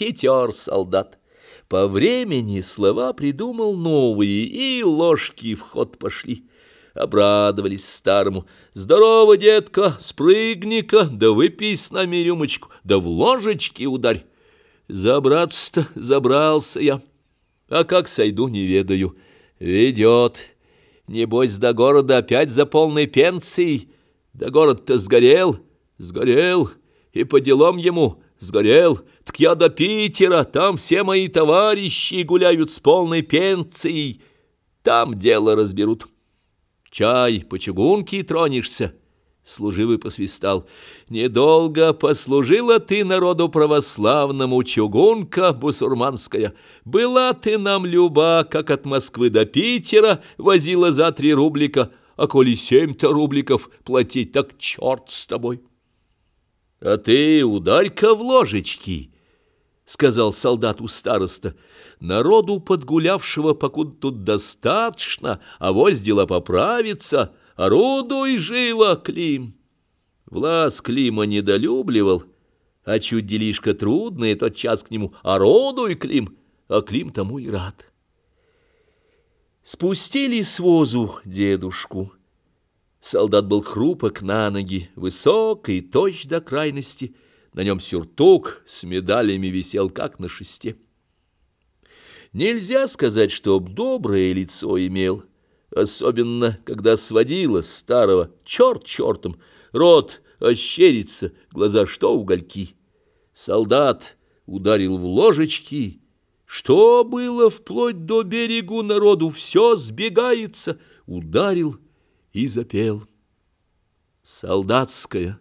хитер солдат. По времени слова придумал новые, и ложки в ход пошли. Обрадовались старому. «Здорово, детка, спрыгни-ка, да выпей с нами рюмочку, да в ложечки ударь». Забраться-то забрался я, а как сойду, не ведаю. Ведет. Небось, до города опять за полной пенсией. Да город-то сгорел, сгорел, и по делам ему сгорел. Так я до Питера, там все мои товарищи гуляют с полной пенсией. Там дело разберут. Чай по чугунке тронешься. Служивый посвистал. «Недолго послужила ты народу православному, чугунка бусурманская. Была ты нам люба, как от Москвы до Питера возила за три рублика, а коли семь-то рубликов платить, так черт с тобой». «А ты ударь-ка в ложечки», — сказал солдат у староста. «Народу подгулявшего покуда тут достаточно, а воз дела поправится». Орудуй живо, Клим! Влас Клима недолюбливал, а чуть делишка трудный, тот час к нему «Орудуй, Клим!» а Клим тому и рад. Спустили с возу дедушку. Солдат был хрупок на ноги, высок и точь до крайности. На нем сюртук с медалями висел, как на шесте. Нельзя сказать, чтоб доброе лицо имел — особенно когда сводила старого, черт чертом, рот ощерится, глаза что угольки. Солдат ударил в ложечки, что было вплоть до берегу народу, все сбегается, ударил и запел. Солдатская,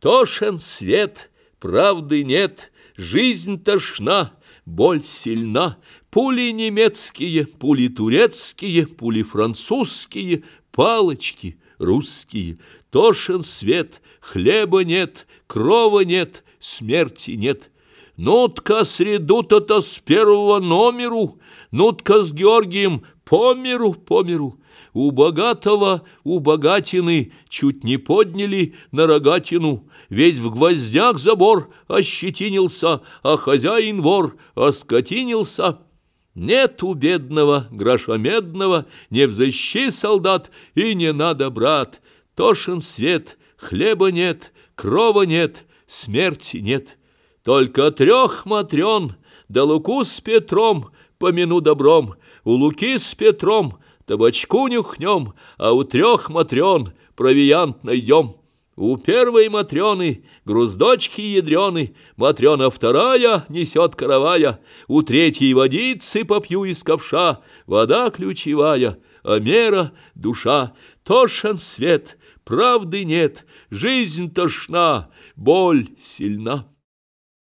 тошен свет, правды нет, жизнь тошна, боль сильна, пули немецкие, пули турецкие, пули французские, палочки русские, тошен свет, хлеба нет, крова нет, смерти нет. Нутка среду-то-то с первого номеру, нутка с Георгием по миру, по миру. У богатого, у богатины чуть не подняли на рогатину, Весь в гвоздях забор ощетинился, а хозяин вор оскотинился. Нет у бедного гроша медного, не взыщи, солдат, и не надо, брат. Тошен свет, хлеба нет, крова нет, смерти нет. Только трех матрен, да луку с Петром, помяну добром, у луки с Петром — табачку нюхнем, а у трех матрен провиант найдем. У первой матрены груздочки ядрены, матрена вторая несет каравая, у третьей водицы попью из ковша, вода ключевая, а мера — душа, тошен свет, правды нет, жизнь тошна, боль сильна.